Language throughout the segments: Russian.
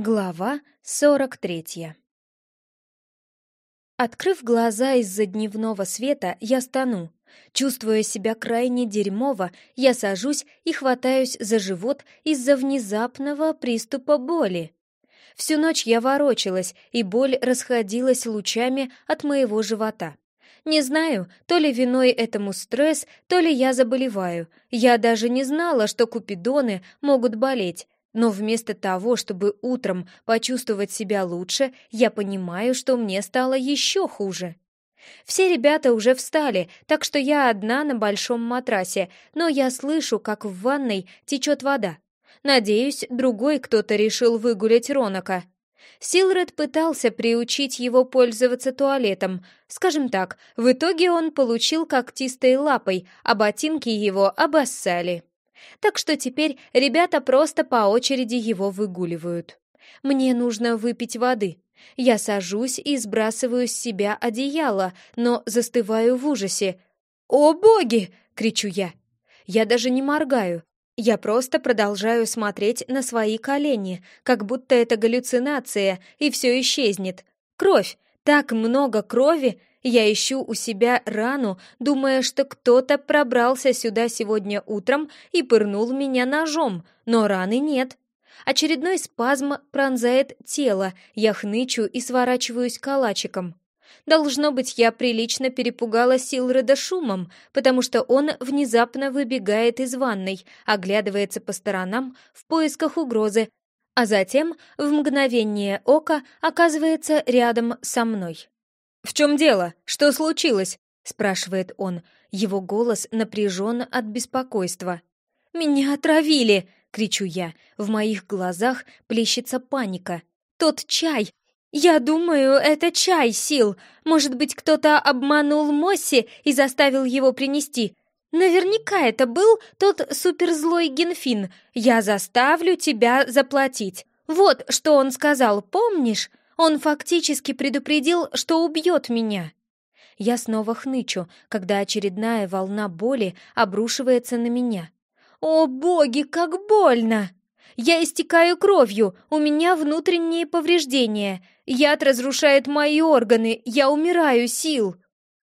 Глава сорок третья Открыв глаза из-за дневного света, я стану. Чувствуя себя крайне дерьмово, я сажусь и хватаюсь за живот из-за внезапного приступа боли. Всю ночь я ворочалась, и боль расходилась лучами от моего живота. Не знаю, то ли виной этому стресс, то ли я заболеваю. Я даже не знала, что купидоны могут болеть. Но вместо того, чтобы утром почувствовать себя лучше, я понимаю, что мне стало еще хуже. Все ребята уже встали, так что я одна на большом матрасе, но я слышу, как в ванной течет вода. Надеюсь, другой кто-то решил выгулять Ронака. Силред пытался приучить его пользоваться туалетом. Скажем так, в итоге он получил когтистой лапой, а ботинки его обоссали. Так что теперь ребята просто по очереди его выгуливают. Мне нужно выпить воды. Я сажусь и сбрасываю с себя одеяло, но застываю в ужасе. «О боги!» — кричу я. Я даже не моргаю. Я просто продолжаю смотреть на свои колени, как будто это галлюцинация, и все исчезнет. Кровь! Так много крови! Я ищу у себя рану, думая, что кто-то пробрался сюда сегодня утром и пырнул меня ножом, но раны нет. Очередной спазм пронзает тело, я хнычу и сворачиваюсь калачиком. Должно быть, я прилично перепугала Силреда шумом, потому что он внезапно выбегает из ванной, оглядывается по сторонам в поисках угрозы, а затем в мгновение ока оказывается рядом со мной. «В чем дело? Что случилось?» — спрашивает он. Его голос напряжен от беспокойства. «Меня отравили!» — кричу я. В моих глазах плещется паника. «Тот чай! Я думаю, это чай, Сил. Может быть, кто-то обманул Мосси и заставил его принести. Наверняка это был тот суперзлой Генфин. Я заставлю тебя заплатить. Вот что он сказал, помнишь? Он фактически предупредил, что убьет меня. Я снова хнычу, когда очередная волна боли обрушивается на меня. «О, боги, как больно!» Я истекаю кровью, у меня внутренние повреждения. Яд разрушает мои органы, я умираю сил.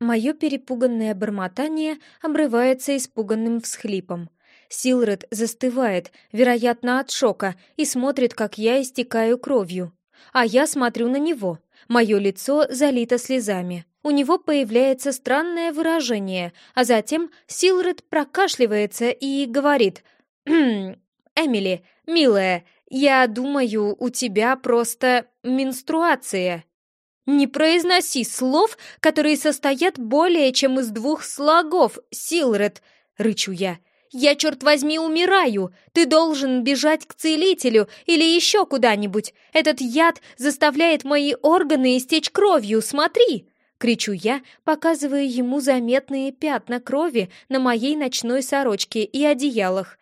Мое перепуганное бормотание обрывается испуганным всхлипом. Силред застывает, вероятно, от шока, и смотрит, как я истекаю кровью а я смотрю на него. Мое лицо залито слезами. У него появляется странное выражение, а затем Силред прокашливается и говорит «Хм, «Эмили, милая, я думаю, у тебя просто менструация». «Не произноси слов, которые состоят более чем из двух слогов, Силред!» — рычу я. Я, черт возьми, умираю! Ты должен бежать к целителю или еще куда-нибудь! Этот яд заставляет мои органы истечь кровью, смотри!» Кричу я, показывая ему заметные пятна крови на моей ночной сорочке и одеялах.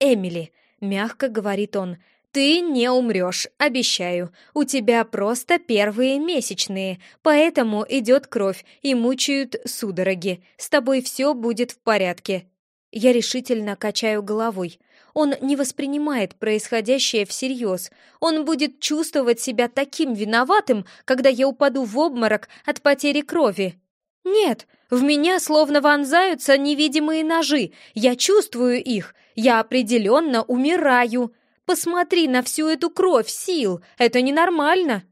«Эмили», — мягко говорит он, — «ты не умрешь, обещаю. У тебя просто первые месячные, поэтому идет кровь и мучают судороги. С тобой все будет в порядке». Я решительно качаю головой. Он не воспринимает происходящее всерьез. Он будет чувствовать себя таким виноватым, когда я упаду в обморок от потери крови. Нет, в меня словно вонзаются невидимые ножи. Я чувствую их. Я определенно умираю. Посмотри на всю эту кровь, сил. Это ненормально.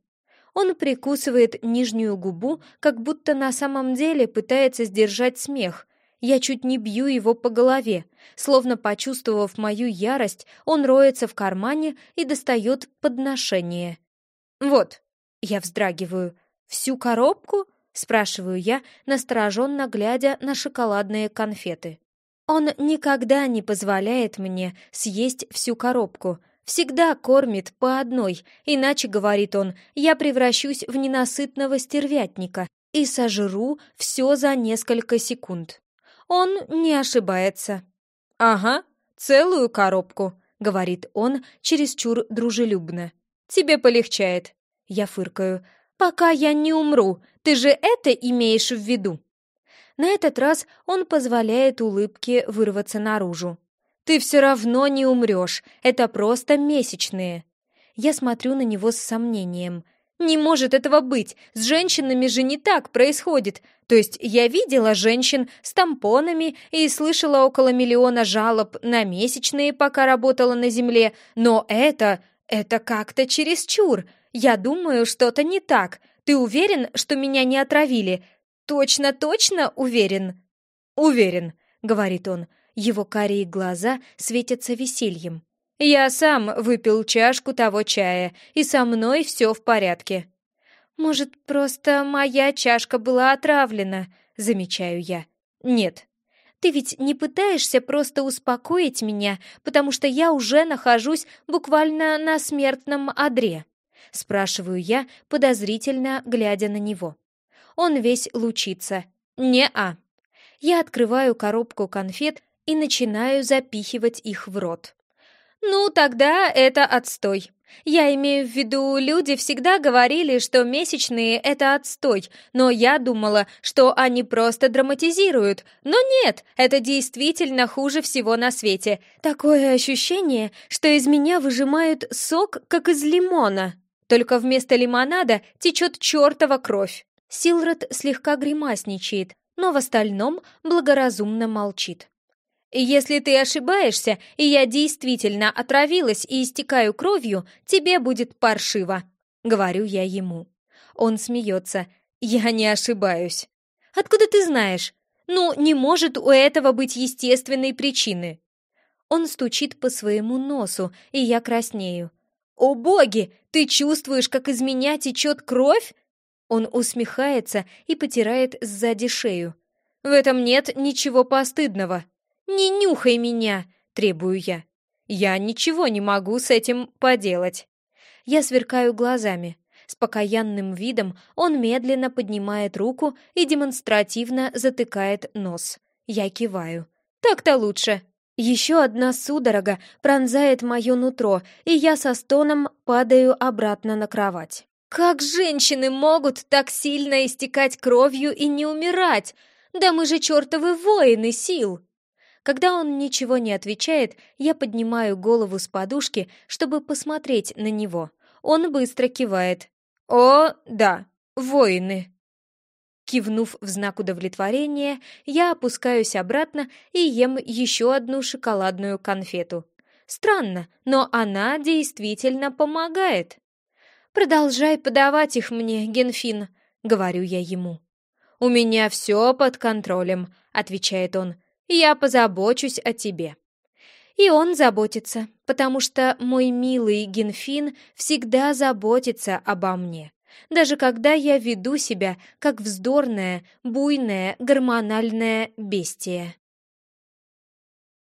Он прикусывает нижнюю губу, как будто на самом деле пытается сдержать смех. Я чуть не бью его по голове. Словно почувствовав мою ярость, он роется в кармане и достает подношение. «Вот», — я вздрагиваю, — «всю коробку?» — спрашиваю я, настороженно глядя на шоколадные конфеты. Он никогда не позволяет мне съесть всю коробку, всегда кормит по одной, иначе, говорит он, я превращусь в ненасытного стервятника и сожру все за несколько секунд. Он не ошибается. «Ага, целую коробку», — говорит он чересчур дружелюбно. «Тебе полегчает». Я фыркаю. «Пока я не умру, ты же это имеешь в виду?» На этот раз он позволяет улыбке вырваться наружу. «Ты все равно не умрешь, это просто месячные». Я смотрю на него с сомнением. «Не может этого быть! С женщинами же не так происходит! То есть я видела женщин с тампонами и слышала около миллиона жалоб на месячные, пока работала на земле, но это... это как-то чересчур! Я думаю, что-то не так. Ты уверен, что меня не отравили? Точно-точно уверен?» «Уверен», — говорит он. Его карие глаза светятся весельем. «Я сам выпил чашку того чая, и со мной все в порядке». «Может, просто моя чашка была отравлена?» — замечаю я. «Нет». «Ты ведь не пытаешься просто успокоить меня, потому что я уже нахожусь буквально на смертном одре?» — спрашиваю я, подозрительно глядя на него. Он весь лучится. «Не-а». Я открываю коробку конфет и начинаю запихивать их в рот. «Ну, тогда это отстой. Я имею в виду, люди всегда говорили, что месячные — это отстой, но я думала, что они просто драматизируют. Но нет, это действительно хуже всего на свете. Такое ощущение, что из меня выжимают сок, как из лимона. Только вместо лимонада течет чертова кровь. Силред слегка гримасничает, но в остальном благоразумно молчит. «Если ты ошибаешься, и я действительно отравилась и истекаю кровью, тебе будет паршиво», — говорю я ему. Он смеется. «Я не ошибаюсь». «Откуда ты знаешь? Ну, не может у этого быть естественной причины». Он стучит по своему носу, и я краснею. «О боги, ты чувствуешь, как из меня течет кровь?» Он усмехается и потирает сзади шею. «В этом нет ничего постыдного». «Не нюхай меня!» — требую я. «Я ничего не могу с этим поделать». Я сверкаю глазами. С покаянным видом он медленно поднимает руку и демонстративно затыкает нос. Я киваю. «Так-то лучше!» Еще одна судорога пронзает мое нутро, и я со стоном падаю обратно на кровать. Как женщины могут так сильно истекать кровью и не умирать? Да мы же чертовы воины сил! Когда он ничего не отвечает, я поднимаю голову с подушки, чтобы посмотреть на него. Он быстро кивает. «О, да, воины!» Кивнув в знак удовлетворения, я опускаюсь обратно и ем еще одну шоколадную конфету. Странно, но она действительно помогает. «Продолжай подавать их мне, Генфин», — говорю я ему. «У меня все под контролем», — отвечает он. Я позабочусь о тебе». И он заботится, потому что мой милый Генфин всегда заботится обо мне, даже когда я веду себя как вздорная, буйная, гормональная бестия.